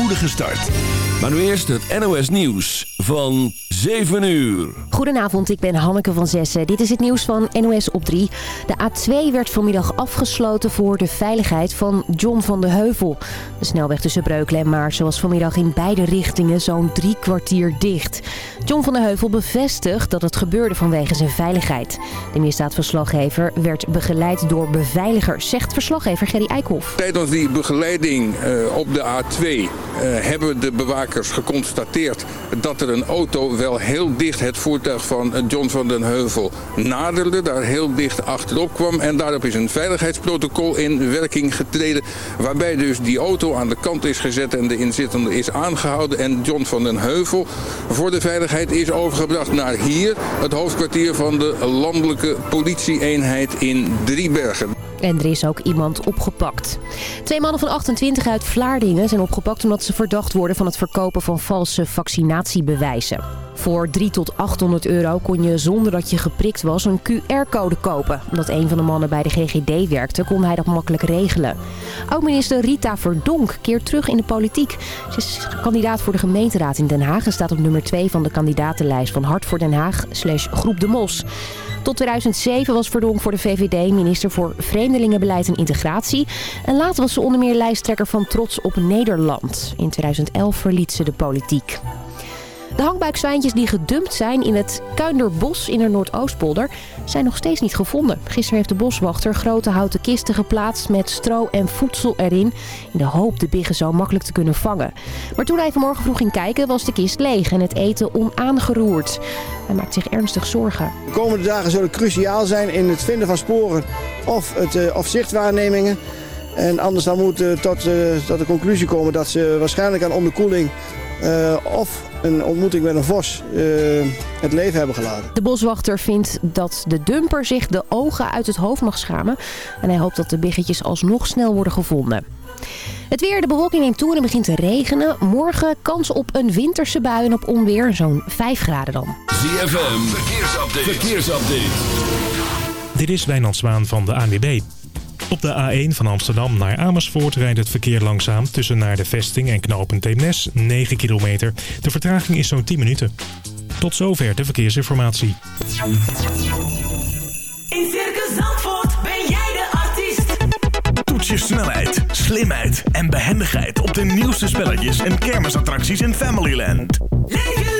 spoedige start. Maar nu eerst het NOS Nieuws van 7 uur. Goedenavond, ik ben Hanneke van Zessen. Dit is het nieuws van NOS op 3. De A2 werd vanmiddag afgesloten voor de veiligheid van John van de Heuvel. De snelweg tussen Breukelen en Maarsen was vanmiddag in beide richtingen zo'n drie kwartier dicht. John van de Heuvel bevestigt dat het gebeurde vanwege zijn veiligheid. De misdaadverslaggever werd begeleid door beveiligers, zegt verslaggever Gerry Eikhoff. Tijdens die begeleiding uh, op de A2 uh, hebben de bewakers geconstateerd dat er een auto wel heel dicht het voertuig van John van den Heuvel naderde. Daar heel dicht achterop kwam en daarop is een veiligheidsprotocol in werking getreden. Waarbij dus die auto aan de kant is gezet en de inzittende is aangehouden. En John van den Heuvel voor de veiligheid is overgebracht naar hier. Het hoofdkwartier van de landelijke politieeenheid in Driebergen. En er is ook iemand opgepakt. Twee mannen van 28 uit Vlaardingen zijn opgepakt omdat ze verdacht worden van het verkopen van valse vaccinatiebewijzen. Voor 3 tot 800 euro kon je zonder dat je geprikt was een QR-code kopen. Omdat een van de mannen bij de GGD werkte, kon hij dat makkelijk regelen. Oud-minister Rita Verdonk keert terug in de politiek. Ze is kandidaat voor de gemeenteraad in Den Haag en staat op nummer 2 van de kandidatenlijst van Hart voor Den Haag slash Groep de Mos. Tot 2007 was Verdonk voor de VVD minister voor Vreemdelingenbeleid en Integratie. En later was ze onder meer lijsttrekker van Trots op Nederland. In 2011 verliet ze de politiek. De hangbuikzwijntjes die gedumpt zijn in het Kuinderbos in de Noordoostpolder zijn nog steeds niet gevonden. Gisteren heeft de boswachter grote houten kisten geplaatst met stro en voedsel erin. In de hoop de biggen zo makkelijk te kunnen vangen. Maar toen hij vanmorgen vroeg ging kijken was de kist leeg en het eten onaangeroerd. Hij maakt zich ernstig zorgen. De komende dagen zullen cruciaal zijn in het vinden van sporen of, het, uh, of zichtwaarnemingen. En anders dan moet uh, tot, uh, tot de conclusie komen dat ze waarschijnlijk aan onderkoeling uh, of een ontmoeting met een vos uh, het leven hebben geladen. De boswachter vindt dat de dumper zich de ogen uit het hoofd mag schamen. En hij hoopt dat de biggetjes alsnog snel worden gevonden. Het weer, de bewolking neemt toe en het begint te regenen. Morgen kans op een winterse bui en op onweer, zo'n 5 graden dan. ZFM, verkeersupdate. verkeersupdate. Dit is Wijnand Zwaan van de ANWB. Op de A1 van Amsterdam naar Amersfoort rijdt het verkeer langzaam tussen naar de vesting en knooppunt Eemnes 9 kilometer. De vertraging is zo'n 10 minuten. Tot zover de verkeersinformatie. In Circus Zandvoort ben jij de artiest. Toets je snelheid, slimheid en behendigheid op de nieuwste spelletjes en kermisattracties in Familyland. Leef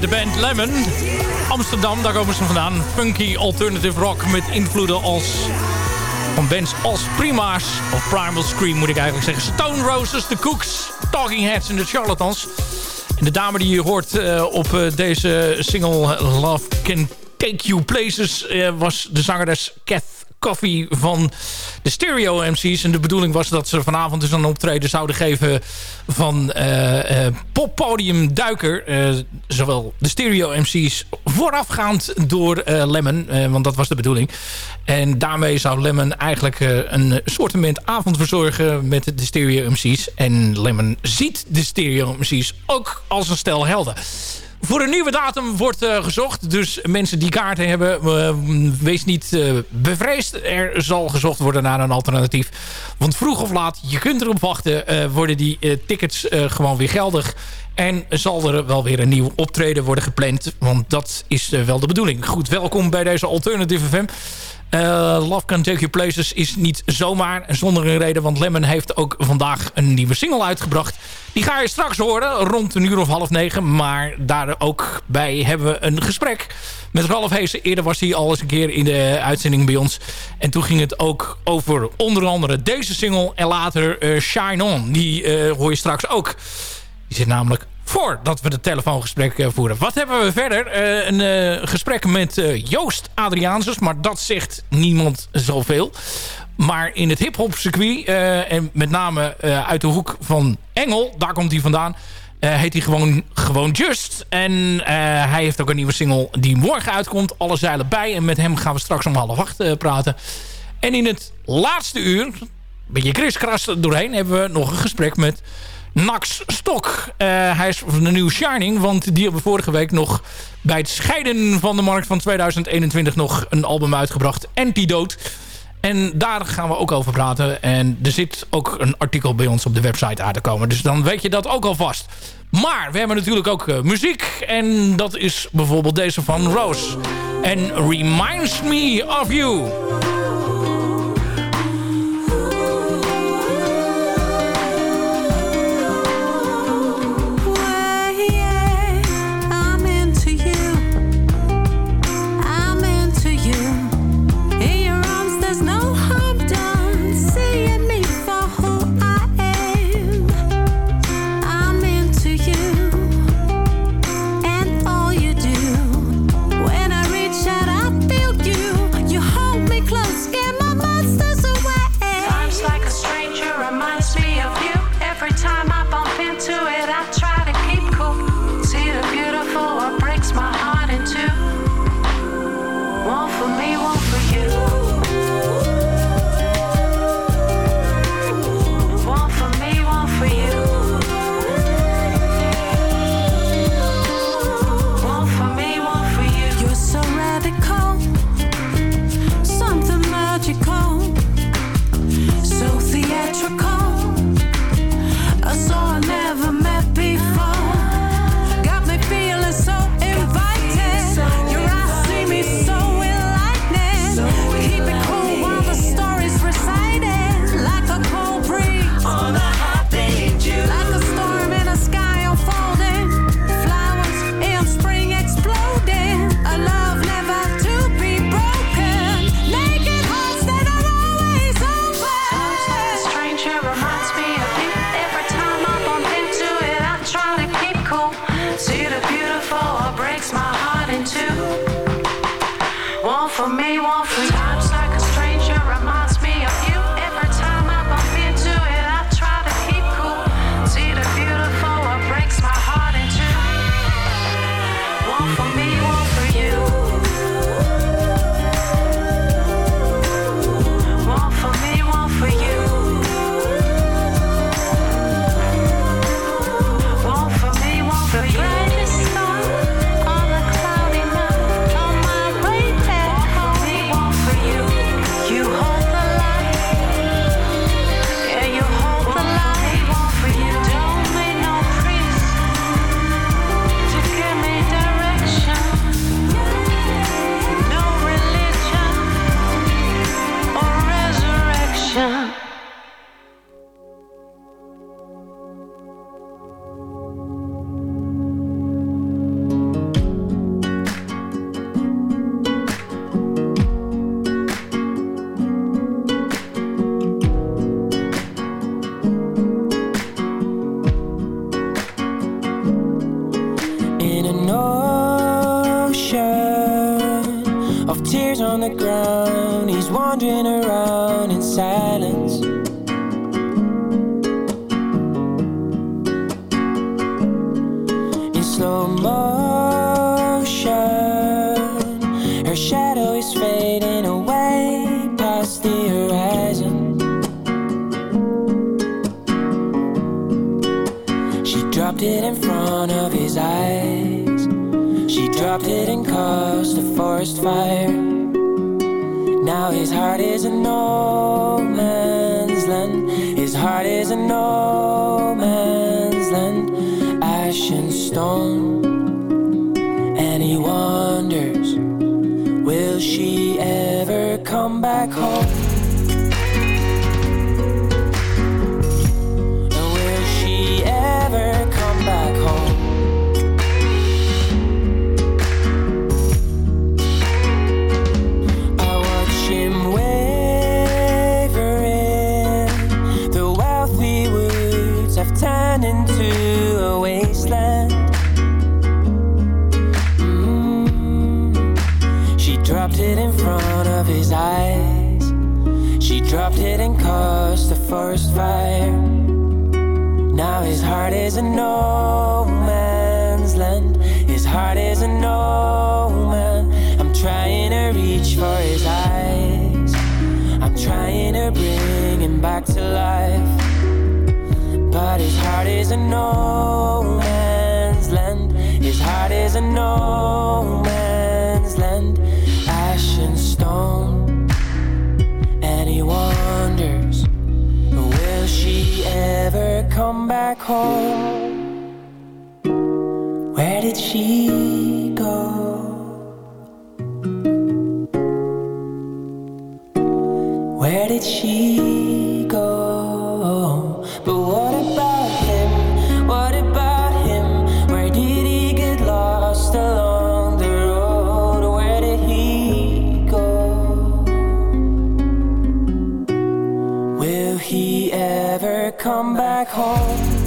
De band Lemon. Amsterdam, daar komen ze vandaan. Funky alternative rock met invloeden als... van bands als Prima's of Primal Scream moet ik eigenlijk zeggen. Stone Roses, The Cooks, Talking Heads en The Charlatans. En de dame die je hoort eh, op eh, deze single Love Can Take You Places... eh, was de zangeres Kath Coffee van de Stereo MC's. En de bedoeling was dat ze vanavond dus een optreden zouden geven van eh, poppodium Duiker. Eh, zowel de Stereo MC's voorafgaand door Lemon. want dat was de bedoeling. En daarmee zou Lemon eigenlijk een soortement avond verzorgen met de Stereo MC's. En Lemon ziet de Stereo MC's ook als een stel helden. Voor een nieuwe datum wordt eh, gezocht. Dus mensen die kaarten hebben, eh, wees niet eh, bevreesd. Er zal gezocht worden naar een alternatief. Want vroeg of laat, je kunt erop wachten... worden die tickets gewoon weer geldig. En zal er wel weer een nieuw optreden worden gepland. Want dat is wel de bedoeling. Goed, welkom bij deze Alternative FM. Eh, Love Can Take You Places is niet zomaar zonder een reden. Want Lemon heeft ook vandaag een nieuwe single uitgebracht. Die ga je straks horen rond een uur of half negen. Maar daar ook bij hebben we een gesprek met Ralf Heesen. Eerder was hij al eens een keer in de uitzending bij ons. En toen ging het ook over onder andere deze single. En later eh, Shine On. Die eh, hoor je straks ook. Die zit namelijk voordat we het telefoongesprek eh, voeren. Wat hebben we verder? Eh, een eh, gesprek met Joost Adriaansus. Maar dat zegt niemand zoveel. Maar in het hip-hop circuit, en met name uit de hoek van Engel, daar komt hij vandaan, heet hij gewoon, gewoon Just. En hij heeft ook een nieuwe single die morgen uitkomt. Alle zeilen bij. En met hem gaan we straks om half acht praten. En in het laatste uur, een beetje kriskras doorheen, hebben we nog een gesprek met Nax Stok. Eh, hij is van de nieuwe Shining, want die hebben vorige week nog bij het scheiden van de markt van 2021 nog een album uitgebracht, Antidote. En daar gaan we ook over praten. En er zit ook een artikel bij ons op de website aan te komen. Dus dan weet je dat ook alvast. Maar we hebben natuurlijk ook eh, muziek. En dat is bijvoorbeeld deze van Rose. En Reminds Me of You. Dropped it and caused a forest fire. Now his heart is in no man's land. His heart is in no man's land. Ash and stone. And he wonders, will she ever come back home? Dropped it and caused a forest fire. Now his heart is in no man's land. His heart is in no man. I'm trying to reach for his eyes. I'm trying to bring him back to life. But his heart is in no man's land. His heart is in no man's land. Ever come back home? Where did she he ever come back home?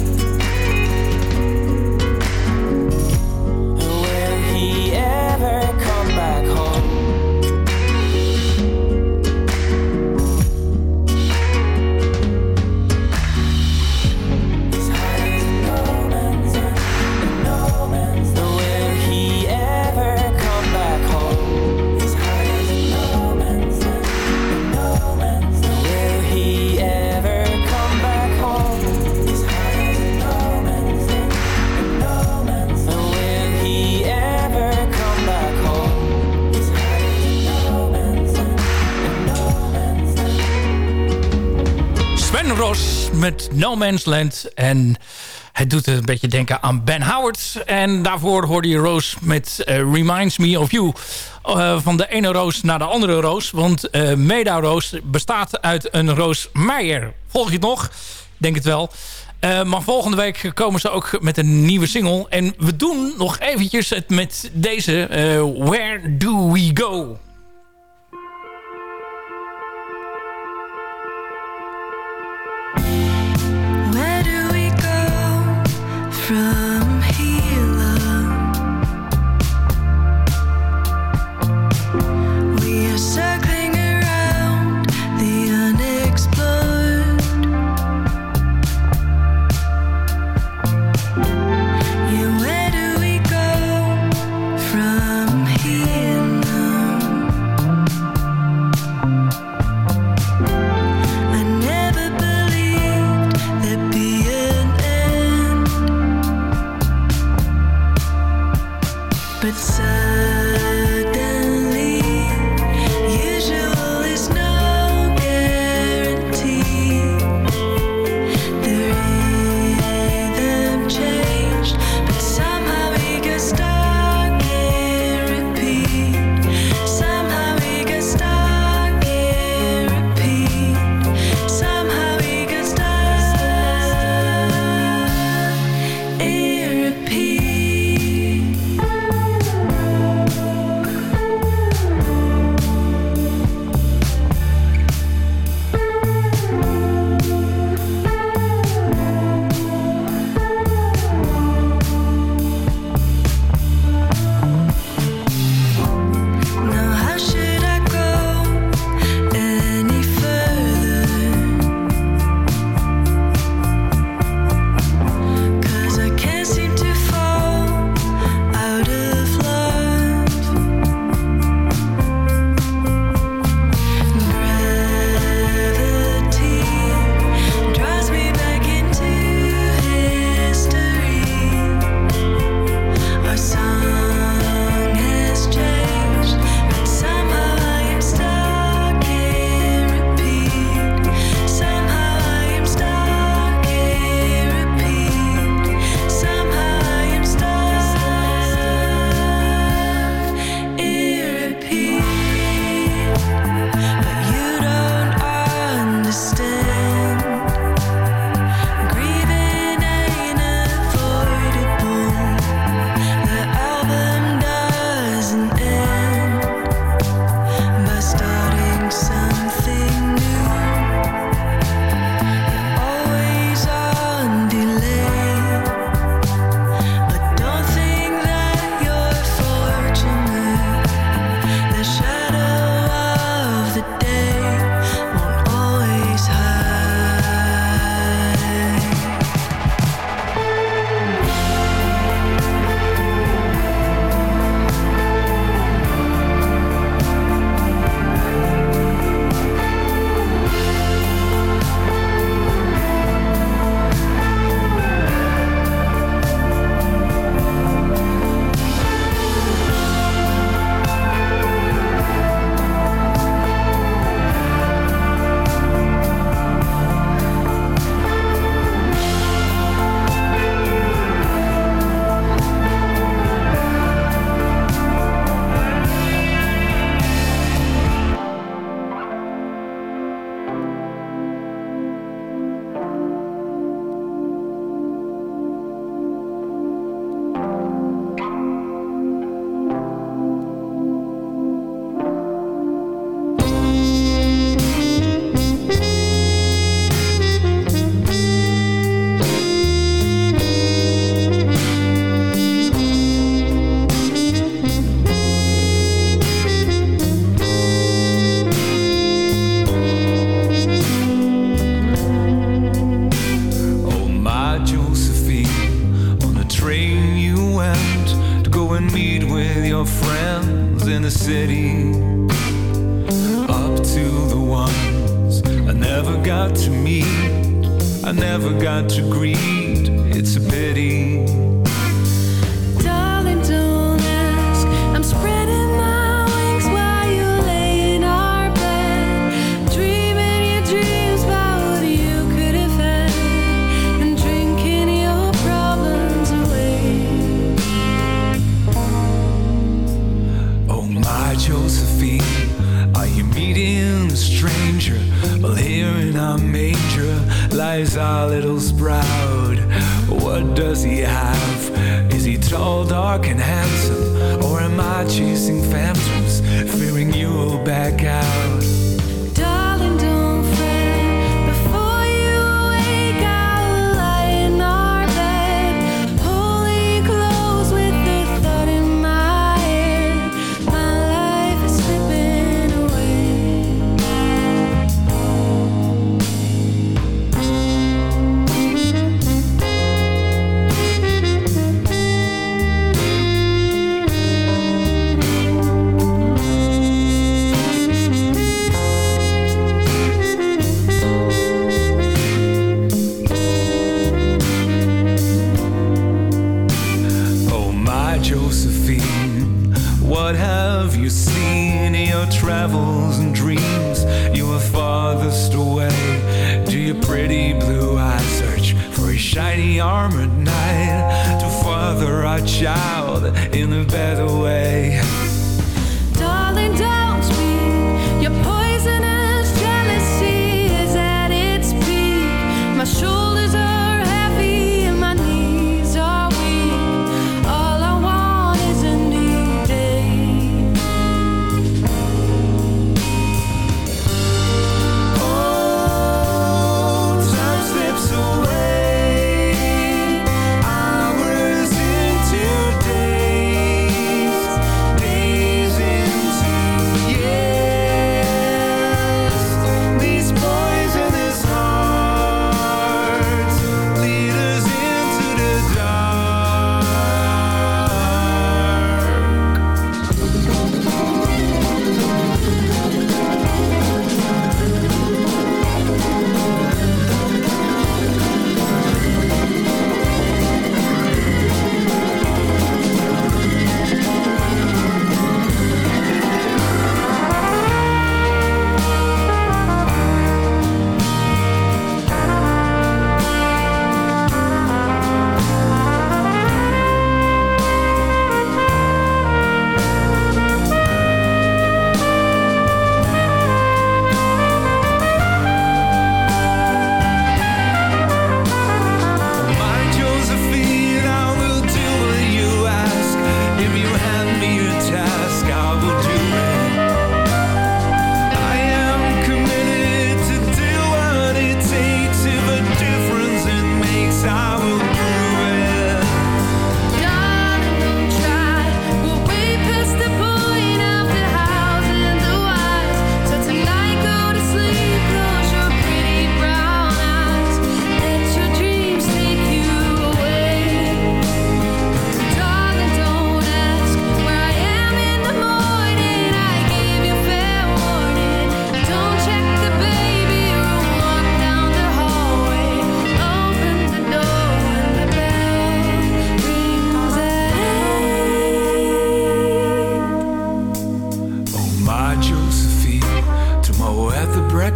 Met No Man's Land. En het doet een beetje denken aan Ben Howard. En daarvoor hoorde je Roos met eh, Reminds Me of You. Eh, van de ene roos naar de andere roos. Want eh Meda Roos bestaat uit een Roos Meijer. Volg je het nog? Denk het wel. Maar volgende week komen ze ook met een nieuwe single. En we doen nog eventjes het met deze Where Do We Go? From but sad.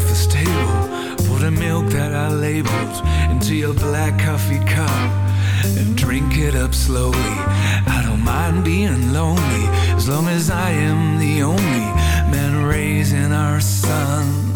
breakfast table. Pour the milk that I labeled into your black coffee cup and drink it up slowly. I don't mind being lonely as long as I am the only man raising our son.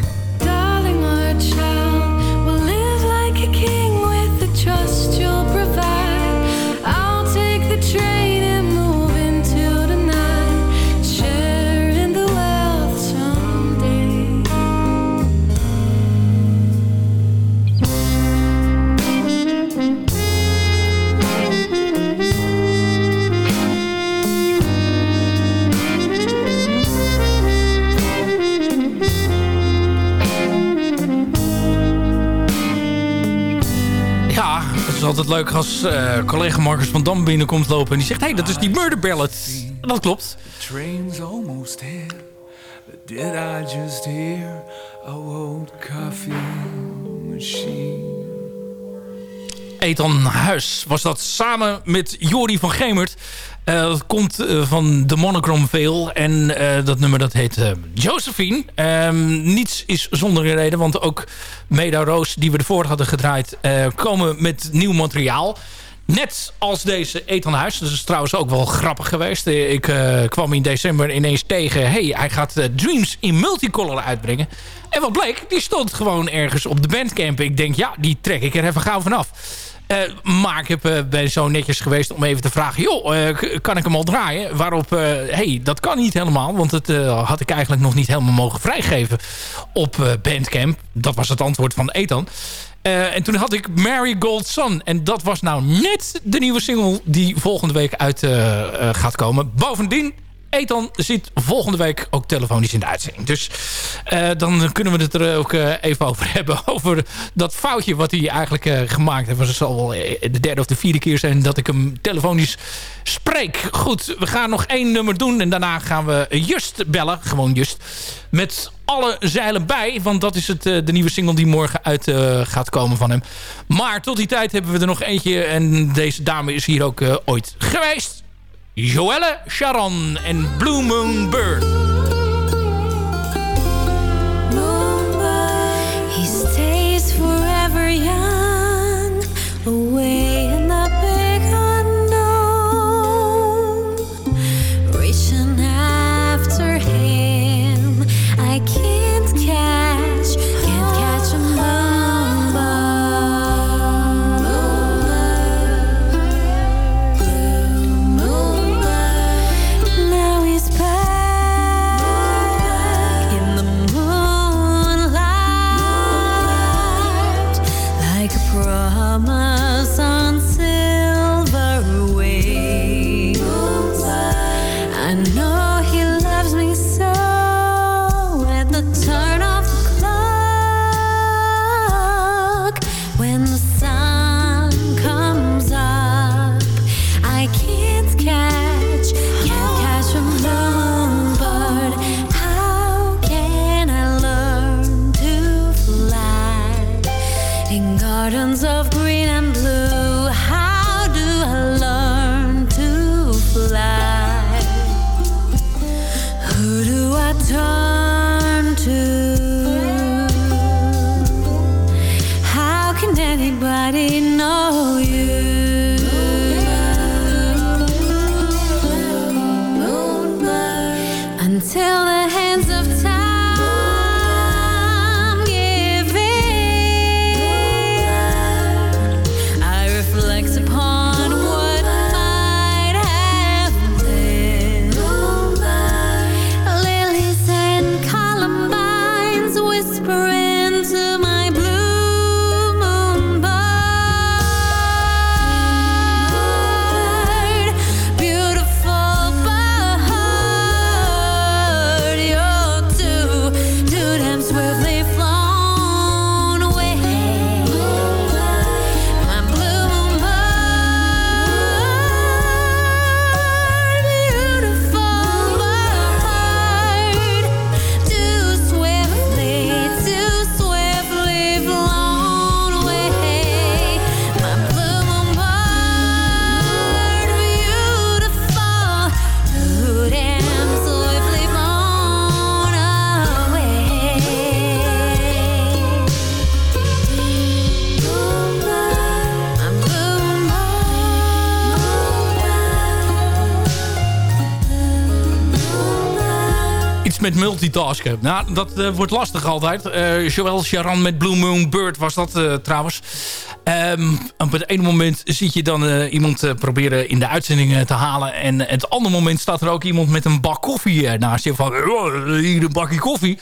altijd leuk als eh, collega Marcus van Dam binnenkomt lopen... en die zegt, hé, hey, dat is die murder ballad. En dat klopt. Train's almost here. Did I just hear a coffee machine? Huis was dat samen met Jori van Gemert. Eh, dat komt eh, van de Monochrome Veil. En eh, dat nummer dat heet Josephine. Ehm, niets is zonder reden. Want ook Meda Roos, die we ervoor hadden gedraaid... komen met nieuw materiaal. Net als deze Ethan Huis. Dat is trouwens ook wel grappig geweest. Ik kwam in december ineens tegen... hey, hij gaat Dreams in Multicolor uitbrengen. En wat bleek? Die stond gewoon ergens op de bandcamp. Ik denk, ja, die trek ik er even gauw vanaf. Eh, maar ik heb, eh, ben zo netjes geweest om even te vragen... joh, eh, kan ik hem al draaien? Waarop, eh hey, dat kan niet helemaal... want dat had ik eigenlijk nog niet helemaal mogen vrijgeven op Bandcamp. Dat was het antwoord van Ethan. En toen had ik Mary Gold Sun. En dat was nou net de nieuwe single die volgende week uit gaat komen. Bovendien, Ethan zit volgende week ook telefonisch in de uitzending. Dus eh, dan kunnen we het er ook eh, even over hebben. Over dat foutje wat hij eigenlijk eh, gemaakt heeft. Het zal wel de derde of de vierde keer zijn dat ik hem telefonisch spreek. Goed, we gaan nog één nummer doen. En daarna gaan we Just bellen. Gewoon Just. Met alle zeilen bij. Want dat is het, de nieuwe single die morgen uit gaat komen van hem. Maar tot die tijd hebben we er nog eentje. En deze dame is hier ook ooit geweest. Joelle Sharon en Blue Moon Bird. Do multitasken. Nou, dat eh, wordt lastig altijd. Eh Joël Charan met Blue Moon Bird was dat eh, trouwens. Ehm, op het ene moment zie je dan iemand proberen in de uitzending te halen. En het andere moment staat er ook iemand met een bak koffie naast je. Van, "Oh, hier een bakje koffie.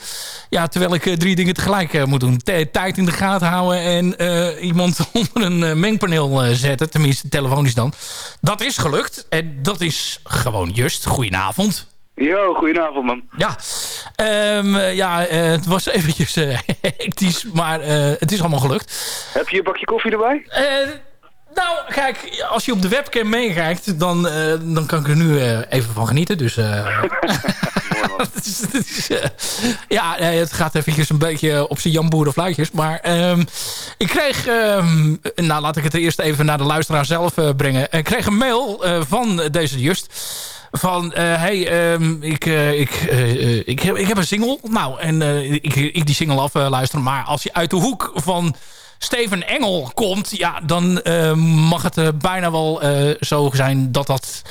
Ja, terwijl ik drie dingen tegelijk moet doen. Tijd in de gaten houden en iemand onder een mengpaneel zetten. Tenminste, telefonisch dan. Dat is gelukt. En dat is gewoon just. Goedenavond. Yo, goedenavond man. Ja, Ehm, eh, ja eh, het was eventjes eh, hectisch, maar eh, het is allemaal gelukt. Heb je een bakje koffie erbij? Nou, kijk, als je op de webcam meekijkt, dan, dan kan ik er nu even van genieten. Dus, het is, het is, ja, het gaat eventjes een beetje op zijn jamboerenfluitjes. Maar ehm, ik kreeg... ehm, nou, laat ik het eerst even naar de luisteraar zelf brengen. Ik kreeg een mail van deze Just van, eh, hey, ehm, ik, eh, ik, eh, ik, heb, ik heb een single. Nou, en ik, ik die single af luisteren. Maar als je uit de hoek van Steven Engel komt... ja, dan mag het bijna wel zo zijn dat dat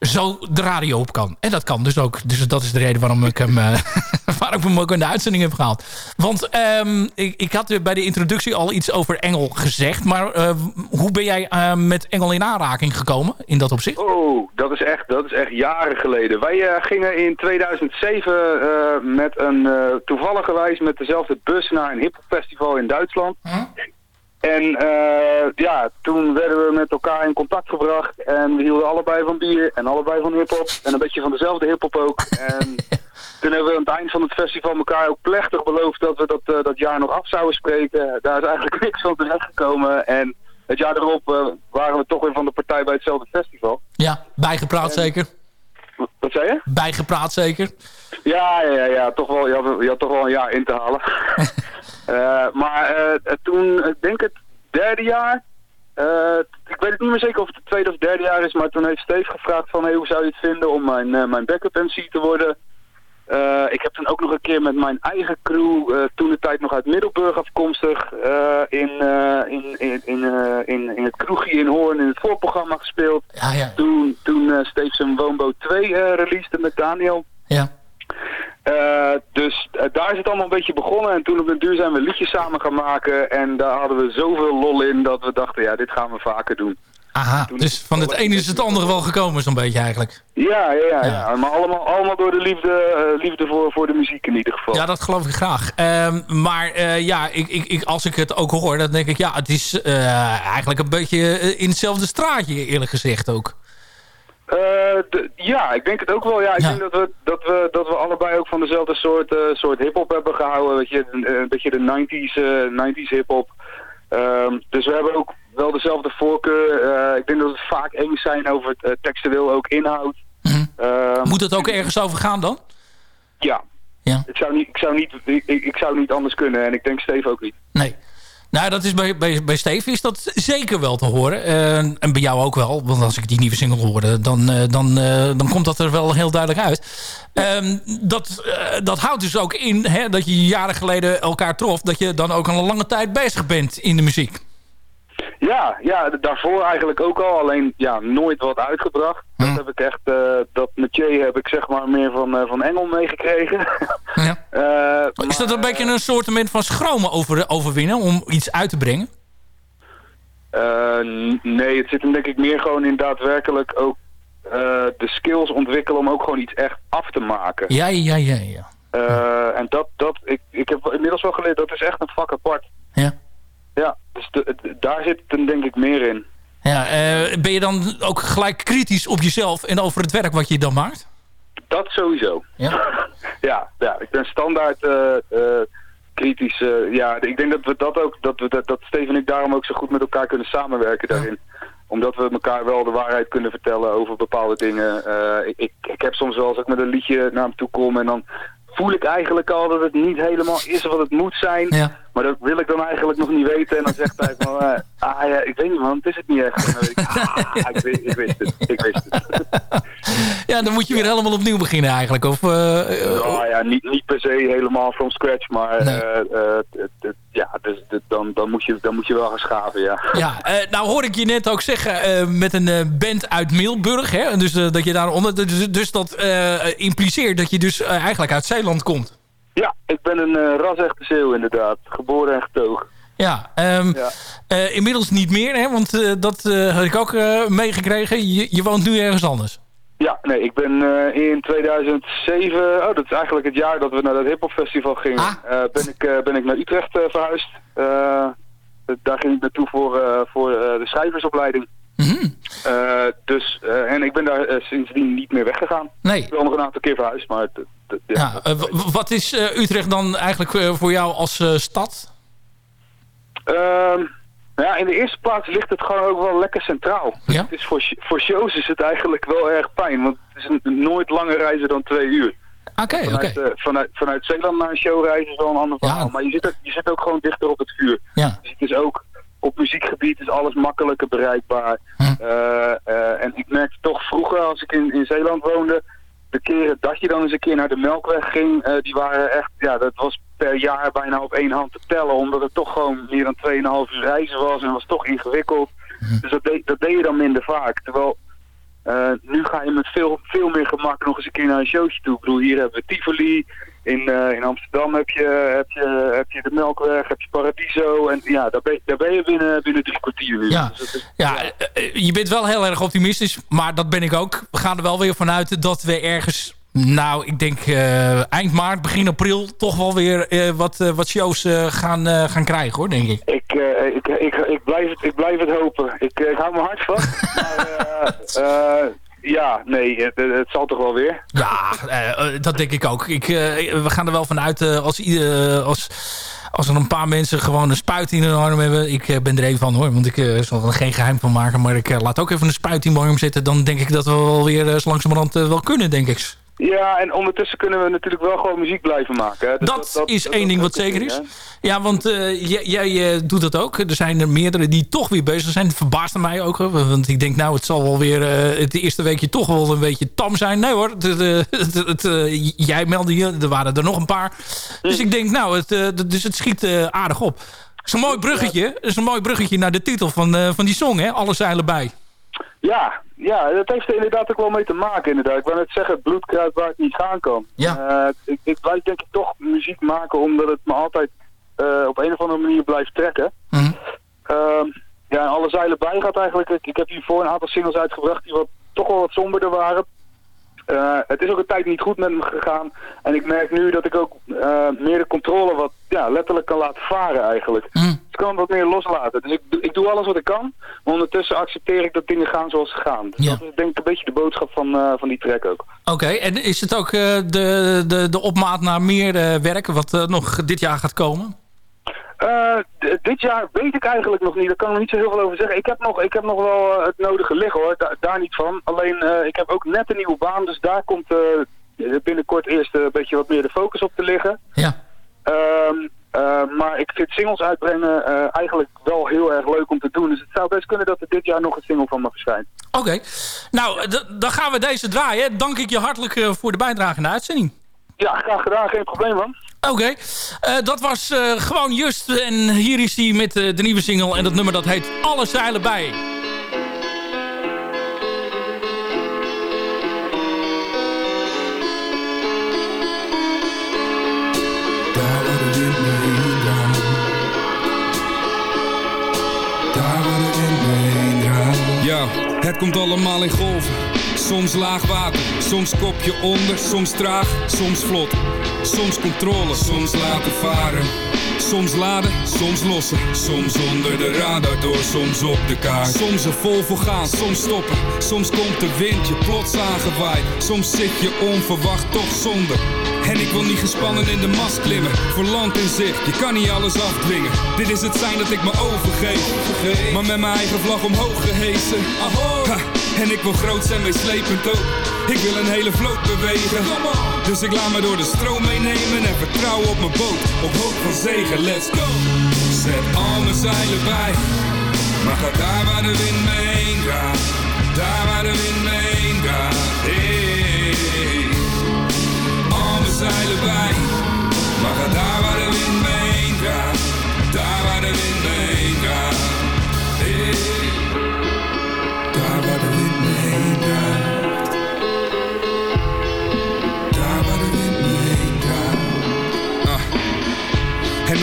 zo de radio op kan. En dat kan dus ook. Dus dat is de reden waarom ik hem, eh, waarom ik hem ook in de uitzending heb gehaald. Want ehm, ik, ik had bij de introductie al iets over Engel gezegd. Maar eh, hoe ben jij eh, met Engel in aanraking gekomen in dat opzicht? Oh, dat is echt, dat is echt jaren geleden. Wij gingen in 2007 eh, met een toevallige wijze met dezelfde bus naar een hiphopfestival in Duitsland. En eh, ja, toen werden we met elkaar in contact gebracht en we hielden allebei van bier en allebei van hiphop en een beetje van dezelfde hiphop ook. En toen hebben we aan het eind van het festival elkaar ook plechtig beloofd dat we dat, eh, dat jaar nog af zouden spreken. Daar is eigenlijk niks van terecht gekomen en het jaar erop eh, waren we toch weer van de partij bij hetzelfde festival. Ja, bijgepraat zeker. Wat zei je? Bijgepraat zeker. Ja, ja, ja, ja toch wel, je, had, je had toch wel een jaar in te halen. Eh, maar eh, toen, ik denk het derde jaar, eh, ik weet het niet meer zeker of het het tweede of derde jaar is, maar toen heeft Steve gevraagd van hey, hoe zou je het vinden om mijn, mijn backup MC te worden. Ik heb toen ook nog een keer met mijn eigen crew, toen de tijd nog uit Middelburg afkomstig, in, in, in, in, in, in het kroegje in Hoorn in het voorprogramma gespeeld. Ja, ja. Toen, toen Steve zijn Woonboot 2 eh releasede met Daniel. Ja. Eh, dus eh, daar is het allemaal een beetje begonnen. En toen op den duur zijn we liedjes samen gaan maken. En daar hadden we zoveel lol in dat we dachten, ja, dit gaan we vaker doen. Aha, dus van het ene is het andere wel gekomen zo'n beetje eigenlijk. Ja, ja, ja. ja. Maar allemaal, allemaal door de liefde, eh, liefde voor, voor de muziek in ieder geval. Ja, dat geloof ik graag. Ehm, maar ja, ik, ik, ik, als ik het ook hoor, dan denk ik... ja, het is eigenlijk een beetje in hetzelfde straatje, eerlijk gezegd ook. Eh, de- ja, ik denk het ook wel. Ja, ik Ja. denk dat we, dat, we, dat we allebei ook van dezelfde soort, eh, soort hip-hop hebben gehouden. Weet je, een, een beetje de 90s, eh 90s hip-hop. Ehm, dus we hebben ook wel dezelfde voorkeur. Eh, ik denk dat we het vaak eens zijn over het eh, textueel ook inhoud. Ehm, Moet het ook ergens over gaan dan? Ja. Ja. Ik, zou niet, ik, zou niet, ik, ik ik zou niet anders kunnen en ik denk Steve ook niet. Nee. Nou, dat is bij, bij, bij is dat zeker wel te horen. Eh, en bij jou ook wel. Want als ik die nieuwe single hoorde, dan, eh, dan, eh, dan komt dat er wel heel duidelijk uit. Ehm, dat, dat houdt dus ook in hè, dat je jaren geleden elkaar trof. Dat je dan ook al een lange tijd bezig bent in de muziek. Ja, ja, daarvoor eigenlijk ook al. Alleen ja, nooit wat uitgebracht. Dat heb ik echt, eh, dat metier heb ik zeg maar meer van, eh, van Engel meegekregen. Ja. Eh, is dat een beetje een soort van schromen over, overwinnen om iets uit te brengen? Nee, het zit hem denk ik meer gewoon in daadwerkelijk ook de skills ontwikkelen om ook gewoon iets echt af te maken. Ja, ja, ja, ja. Eh, en dat, dat ik, ik heb inmiddels wel geleerd, dat is echt een vak apart. Ja. De- daar zit het hem denk ik meer in. Ja, eh, ben je dan ook gelijk kritisch op jezelf en over het werk wat je dan maakt? Dat sowieso. Ja? ja, ja, ik ben standaard eh, eh, kritisch. ja, ik denk dat we dat ook, dat, we, dat, dat Steven en ik daarom ook zo goed met elkaar kunnen samenwerken daarin. Omdat we elkaar wel de waarheid kunnen vertellen over bepaalde dingen. Ik, ik, ik heb soms wel als ik met een liedje naar hem toe kom en dan voel ik eigenlijk al dat het niet helemaal is wat het moet zijn. Ja. Maar dat wil ik dan eigenlijk nog niet weten. En dan zegt hij van, eh, ah ja, ik weet niet man, het is het niet echt. En dan weet ik, ah, ik, wist, ik wist het, ik wist het. Ja, dan moet je weer helemaal opnieuw beginnen eigenlijk. Of, eh, Nou ja, niet, niet per se helemaal from scratch, maar ja, dus, dan, dan, moet je, dan moet je wel gaan schaven, ja. Ja, nou hoor ik je net ook zeggen met een band uit Middelburg. Hè? Dus dat je daaronder. Dus, dus dat impliceert dat je dus eigenlijk uit Zeeland komt. Ja, ik ben een eh ras-echte Zeeuw inderdaad. Geboren en getogen. Ja, ehm, eh, inmiddels niet meer, hè? want eh, dat had ik ook meegekregen. Je, je woont nu ergens anders. Ja, nee, ik ben in 2007, oh dat is eigenlijk het jaar dat we naar dat hiphop festival gingen, eh, ben, ik, ben ik naar Utrecht verhuisd. Daar ging ik naartoe voor, voor de schrijversopleiding. Eh, dus, eh, en ik ben daar eh, sindsdien niet meer weggegaan. Nee. Ik ben nog een aantal keer verhuisd, maar ja, Ja, wat is Utrecht dan eigenlijk voor jou als stad? Ehm, nou ja, in de eerste plaats ligt het gewoon ook wel lekker centraal. Dus het is voor, voor shows is het eigenlijk wel erg pijn, want het is een, nooit langer reizen dan twee uur. Oké, vanuit, vanuit, vanuit Zeeland naar een show reizen is wel een ander verhaal. Maar je zit, ook, je zit ook gewoon dichter op het vuur. Ja. Dus het is ook op muziekgebied is alles makkelijker bereikbaar. Hm. Eh, eh, en ik merkte toch vroeger, als ik in, in Zeeland woonde, de keren dat je dan eens een keer naar de Melkweg ging, eh, die waren echt, ja, dat was per jaar bijna op één hand te tellen, omdat het toch gewoon meer dan 2,5 uur reizen was en was toch ingewikkeld. Dus dat, deed- dat deed je dan minder vaak. Terwijl nu ga je met veel, veel meer gemak nog eens een keer naar een showtje toe. Ik bedoel, hier hebben we Tivoli. In, eh, in Amsterdam heb je, heb, je, heb je de Melkweg, heb je Paradiso. En ja, daar ben, daar ben je binnen, binnen drie kwartier nu. Ja. Dus is- Ja, eh, eh, je bent wel heel erg optimistisch, maar dat ben ik ook. We gaan er wel weer vanuit dat we ergens, nou, ik denk eind maart, begin april, toch wel weer wat, wat shows gaan, gaan krijgen, hoor, denk ik. Ik, ik, ik, ik, blijf het, ik blijf het hopen. Ik, ik hou mijn hart vast. maar ja, nee, het, het zal toch wel weer. Ja, eh, eh, dat denk ik ook. Ik, eh, we gaan er wel vanuit eh, als, ieder- als, als er een paar mensen gewoon een spuit in hun arm hebben. Ik eh, ben er even van hoor, want ik eh, zal er geen geheim van maken. Maar ik eh, laat ook even een spuit in mijn arm zitten. Dan denk ik dat we wel weer eh, zo langzamerhand eh, wel kunnen, denk ik. Ja, en ondertussen kunnen we natuurlijk wel gewoon muziek blijven maken. Hè. Dus Dat, is één ding wat zeker is. Ja, want eh, jij, eh, doet dat ook. Er zijn er meerdere die toch weer bezig zijn. Het verbaasde mij ook. Want ik denk, nou, het zal wel weer eh, het eerste weekje toch wel een beetje tam zijn. Nee hoor, het, het, jij meldde je, er waren er nog een paar. Dus ik denk, nou, het, dus het schiet aardig op. Het is een mooi bruggetje. Het is een mooi bruggetje naar de titel van, van die song, hè? Alle zeilen bij. Ja, ja, dat heeft er inderdaad ook wel mee te maken inderdaad. Ik wou net zeggen, het bloedkruid waar het niet gaan kan. Ja. Eh, ik, ik blijf denk ik toch muziek maken omdat het me altijd eh, op een of andere manier blijft trekken. Mhm. Ehm, ja, alle zeilen bij gaat eigenlijk. Ik, ik heb hiervoor een aantal singles uitgebracht die wat, toch wel wat somberder waren. Eh, het is ook een tijd niet goed met me gegaan. En ik merk nu dat ik ook meer de controle wat ja, letterlijk kan laten varen eigenlijk. Mhm. Ik kan wat meer loslaten. Dus ik, doe- ik doe alles wat ik kan. Maar ondertussen accepteer ik dat dingen gaan zoals ze gaan. Dus Ja. dat is denk ik een beetje de boodschap van, eh, van die track ook. Oké, en is het ook eh, de, de, de opmaat naar meer eh, werk wat nog dit jaar gaat komen? Dit jaar weet ik eigenlijk nog niet. Daar kan ik nog niet zo heel veel over zeggen. Ik heb nog, ik heb nog wel het nodige liggen hoor. Da- daar niet van. Alleen ik heb ook net een nieuwe baan. Dus daar komt binnenkort eerst een beetje wat meer de focus op te liggen. Ja. Ehm, eh, maar ik vind singles uitbrengen eh, eigenlijk wel heel erg leuk om te doen. Dus het zou best kunnen dat er dit jaar nog een single van me verschijnt. Oké, nou, dan gaan we deze draaien. Dank ik je hartelijk eh, voor de bijdrage in de uitzending. Ja, graag gedaan. Geen probleem man. Oké, dat was gewoon Just. En hier is hij met de nieuwe single. En dat nummer dat heet Alle Zeilen Bij. Ja, het komt allemaal in golven. Soms laag water, soms kopje onder, soms traag, soms vlot. Soms controle, soms laten varen. Soms laden, soms lossen. Soms onder de radar door, soms op de kaart. Soms er vol voor gaan, soms stoppen. Soms komt de wind je plots aangewaaid. Soms zit je onverwacht toch zonder. En ik wil niet gespannen in de mast klimmen. Voor land in zicht, je kan niet alles afdwingen. Dit is het zijn dat ik me overgeef. Maar met mijn eigen vlag omhoog gehesen. Ha, en ik wil groot zijn, meeslepend ook. Ik wil een hele vloot bewegen. Dus ik laat me door de stroom meenemen en vertrouw op mijn boot. Op hoop van zegen, let's go. Zet al mijn zeilen bij. Maar ga daar waar de wind me heen gaat. Daar waar de wind me heen gaat.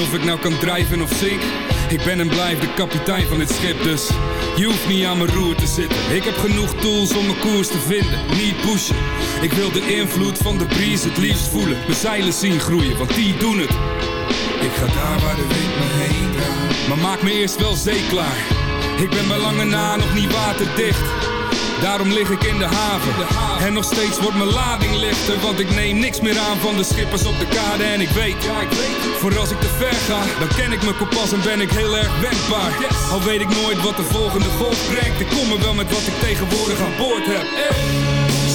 Of ik nou kan drijven of zink, ik ben en blijf de kapitein van dit schip. Dus je hoeft niet aan mijn roer te zitten. Ik heb genoeg tools om mijn koers te vinden, niet pushen. Ik wil de invloed van de breeze het liefst voelen. Mijn zeilen zien groeien, want die doen het. Ik ga daar waar de wind me heen draait. Maar maak me eerst wel zeeklaar. Ik ben bij lange na nog niet waterdicht. Daarom lig ik in de haven. En nog steeds wordt mijn lading lichter. Want ik neem niks meer aan van de schippers op de kade. En ik weet, ja, ik. Voor als ik te ver ga, dan ken ik mijn kompas en ben ik heel erg wendbaar. Al weet ik nooit wat de volgende golf brengt. Ik kom er wel met wat ik tegenwoordig aan boord heb.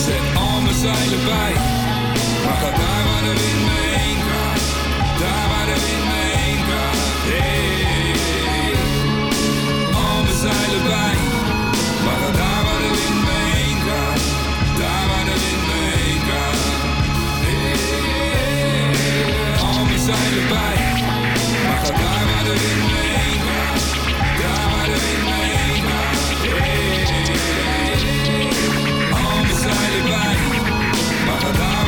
Zet al mijn zeilen bij. Maar ga daar waar de wind me Hey, al mijn zeilen bij. Maar ga daar waar de wind me heen draagt. Daar waar de wind me heen draagt. Hey, bij. Maar daar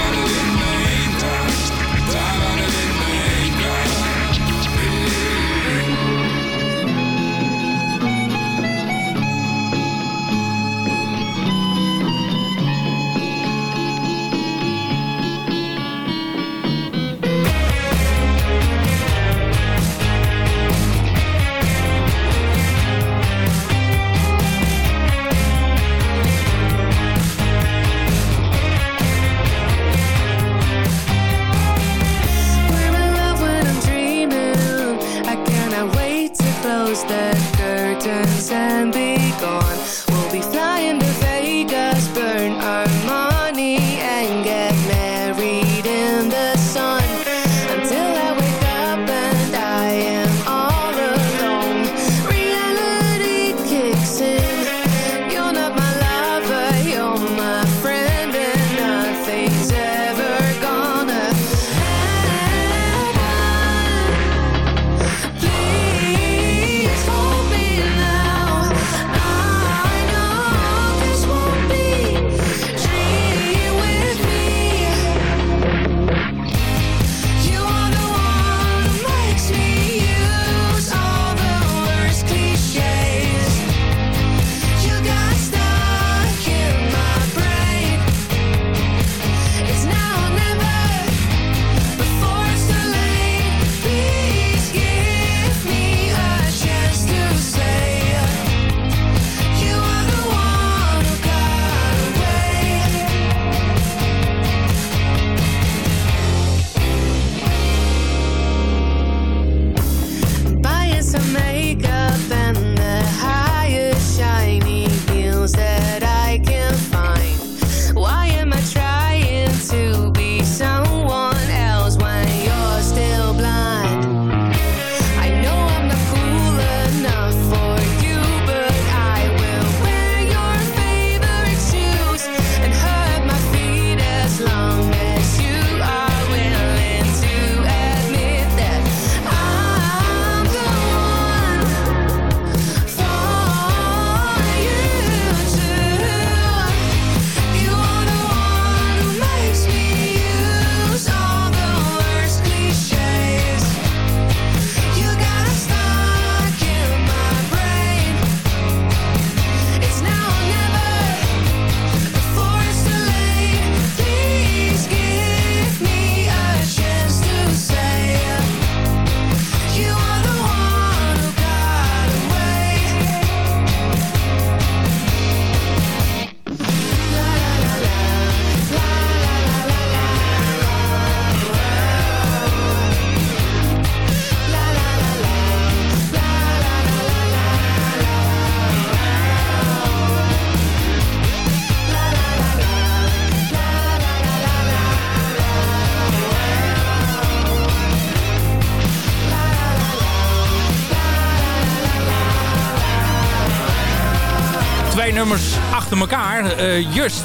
achter elkaar. eh, just,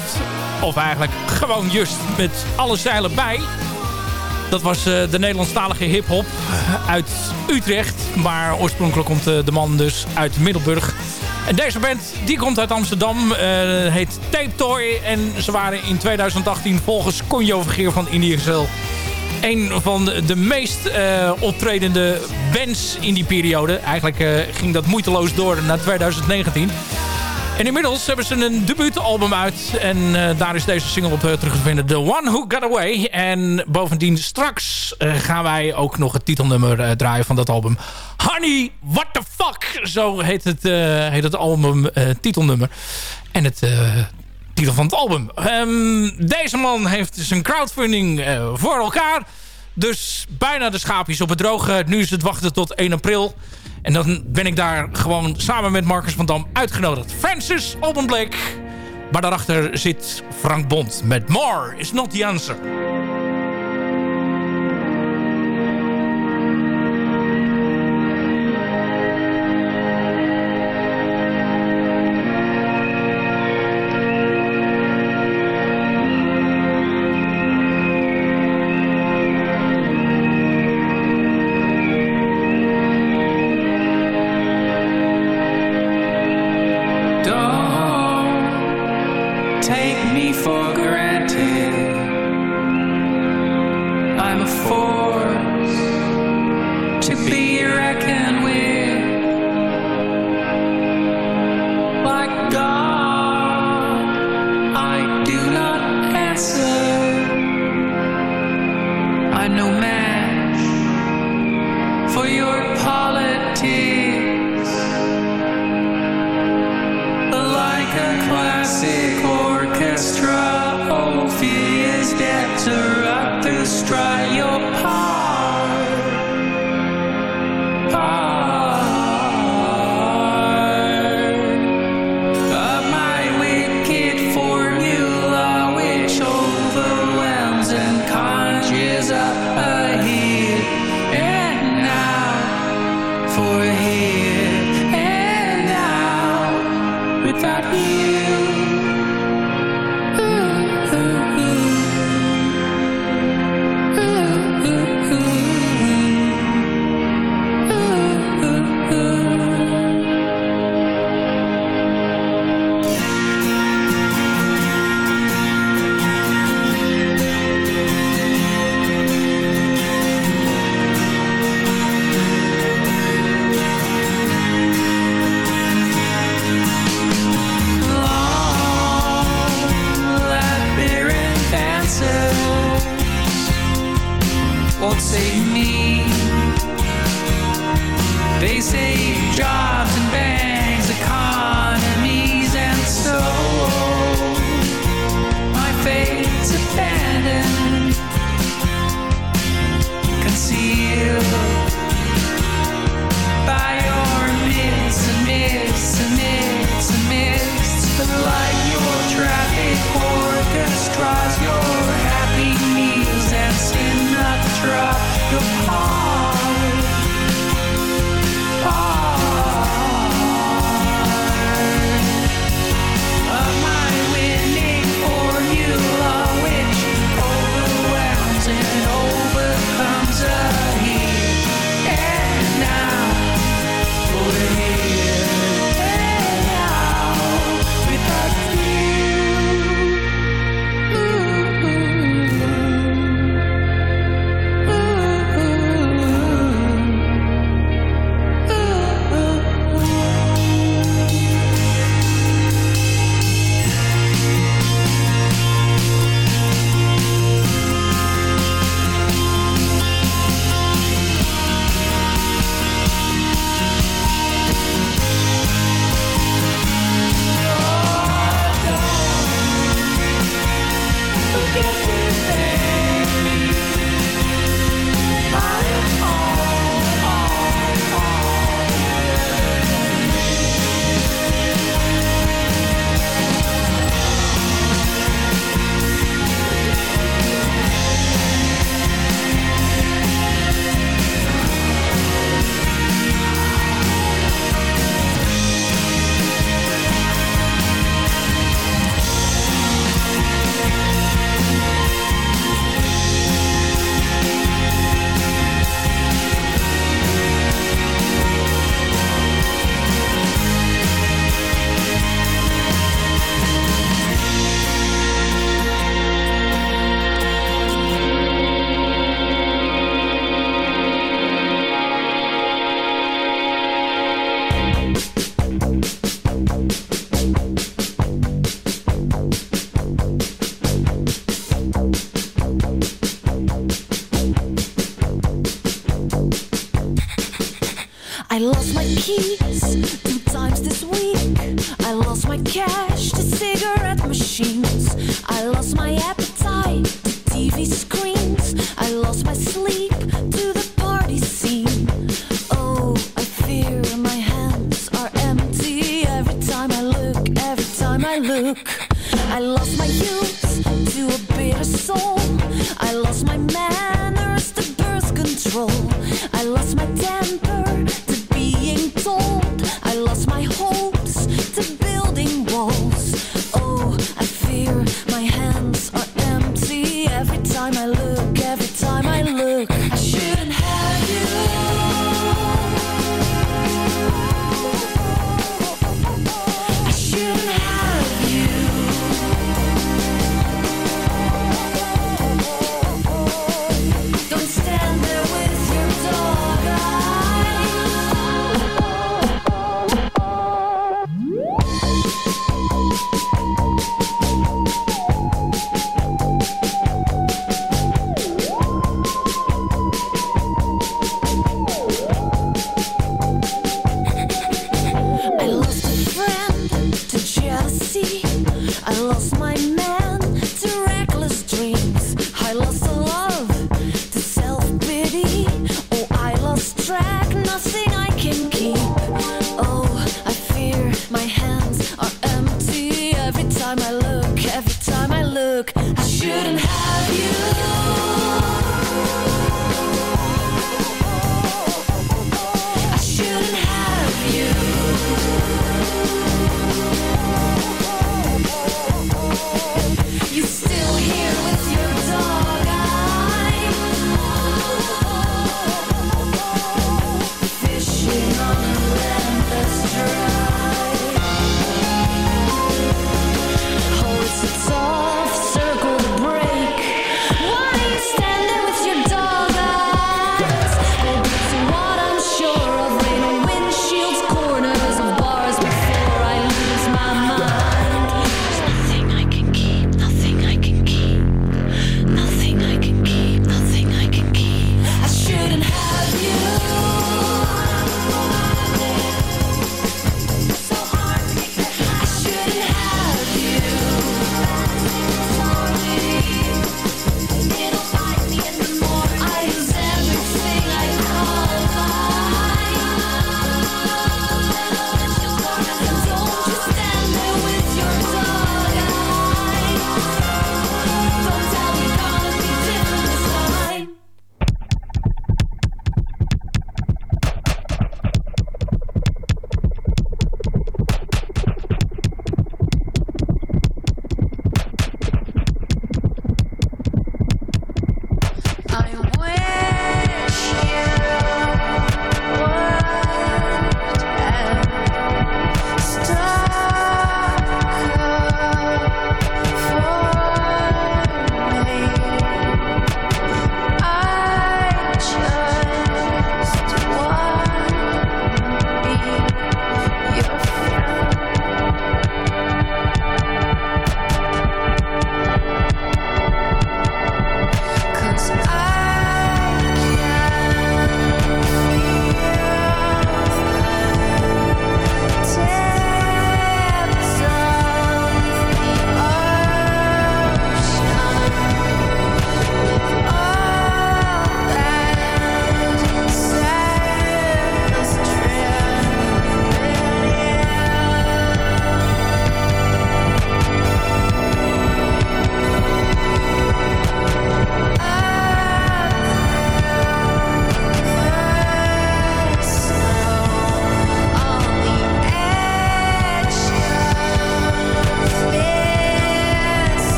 of eigenlijk gewoon Just, met alle zeilen bij. Dat was eh, de Nederlandstalige hip-hop uit Utrecht. Maar oorspronkelijk komt eh, de man dus uit Middelburg. En deze band die komt uit Amsterdam. heet Tape Toy. En ze waren in 2018 volgens Conjo Vergeer van Indiërsel... een van de, de meest optredende bands in die periode. Eigenlijk ging dat moeiteloos door naar 2019. En inmiddels hebben ze een debuutalbum uit. En eh, daar is deze single op eh, terug te vinden. The One Who Got Away. En bovendien straks eh, gaan wij ook nog het titelnummer draaien van dat album. Honey, what the fuck? Zo heet het, heet het album titelnummer. En het titel van het album. Ehm, deze man heeft zijn crowdfunding eh, voor elkaar. Dus bijna de schaapjes op het droge. Nu is het wachten tot 1 april. En dan ben ik daar gewoon samen met Marcus van Dam uitgenodigd. Francis Blake. Maar daarachter zit Frank Bond met More is not the answer. my love.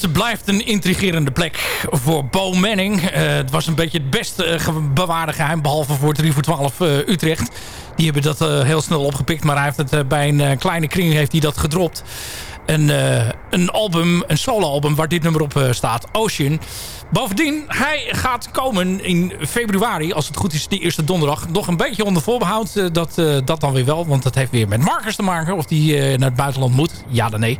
Kust blijft een intrigerende plek voor Bo Manning. Eh, het was een beetje het best eh, bewaarde geheim, behalve voor 3 voor 12 eh, Utrecht. Die hebben dat heel snel opgepikt, maar hij heeft het bij een kleine kring heeft hij dat gedropt. Eh, een album, een solo-album waar dit nummer op eh, staat, Ocean. Bovendien, hij gaat komen in februari, als het goed is, die eerste donderdag. Nog een beetje onder voorbehoud, eh, dat, eh, dat dan weer wel. Want dat heeft weer met Marcus te maken, of die naar het buitenland moet. Ja dan nee.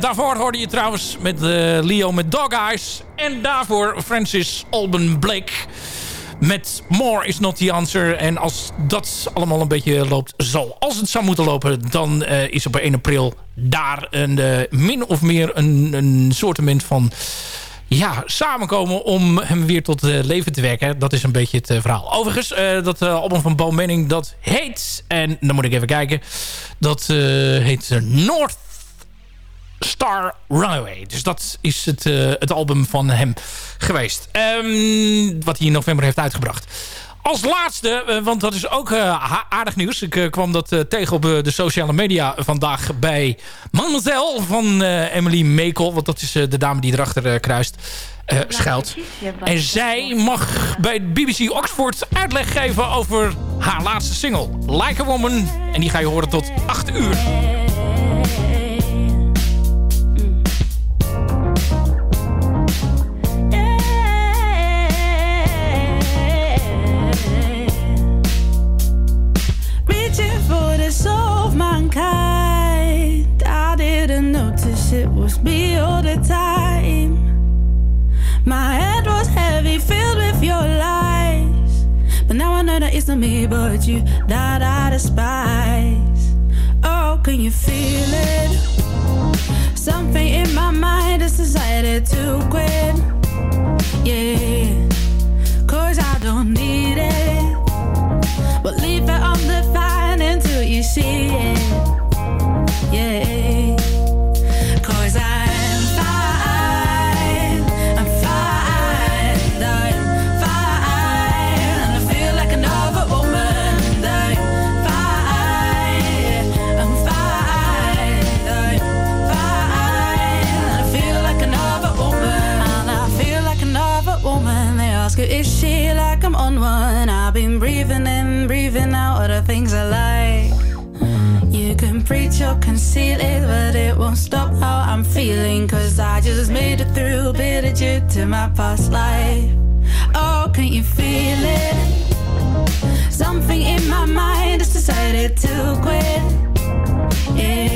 Daarvoor hoorde je trouwens met Leo met Dog Eyes. En daarvoor Francis Alban Blake met More is not the answer. En als dat allemaal een beetje loopt zoals het zou moeten lopen... dan eh, is op 1 april daar een, eh, min of meer een, een soortement van... Ja, samenkomen om hem weer tot eh, leven te wekken. Dat is een beetje het verhaal. Overigens, dat album van Bo Manning, dat heet... En dan moet ik even kijken. Dat heet North Star Runaway. Dus dat is het, eh, het album van hem geweest. Ehm, wat hij in november heeft uitgebracht. Als laatste, eh, want dat is ook eh, aardig nieuws. Ik kwam dat tegen op de sociale media vandaag bij Mademoiselle van Emily Mekel. Want dat is de dame die erachter kruist. eh, schuilt. En zij mag bij BBC Oxford uitleg geven over haar laatste single. Like a Woman. En die ga je horen tot 8 uur. The time. My head was heavy, filled with your lies. But now I know that it's not me, but you that I despise. Oh, can you feel it? Something in my mind has decided to quit. Yeah, cause I don't need it. But leave it undefined until you see it. Yeah. Like I'm on one? I've been breathing in, breathing out all the things I like. You can preach or conceal it, but it won't stop how I'm feeling. Cause I just made it through, bit of due to my past life. Oh, can you feel it? Something in my mind has decided to quit. Yeah,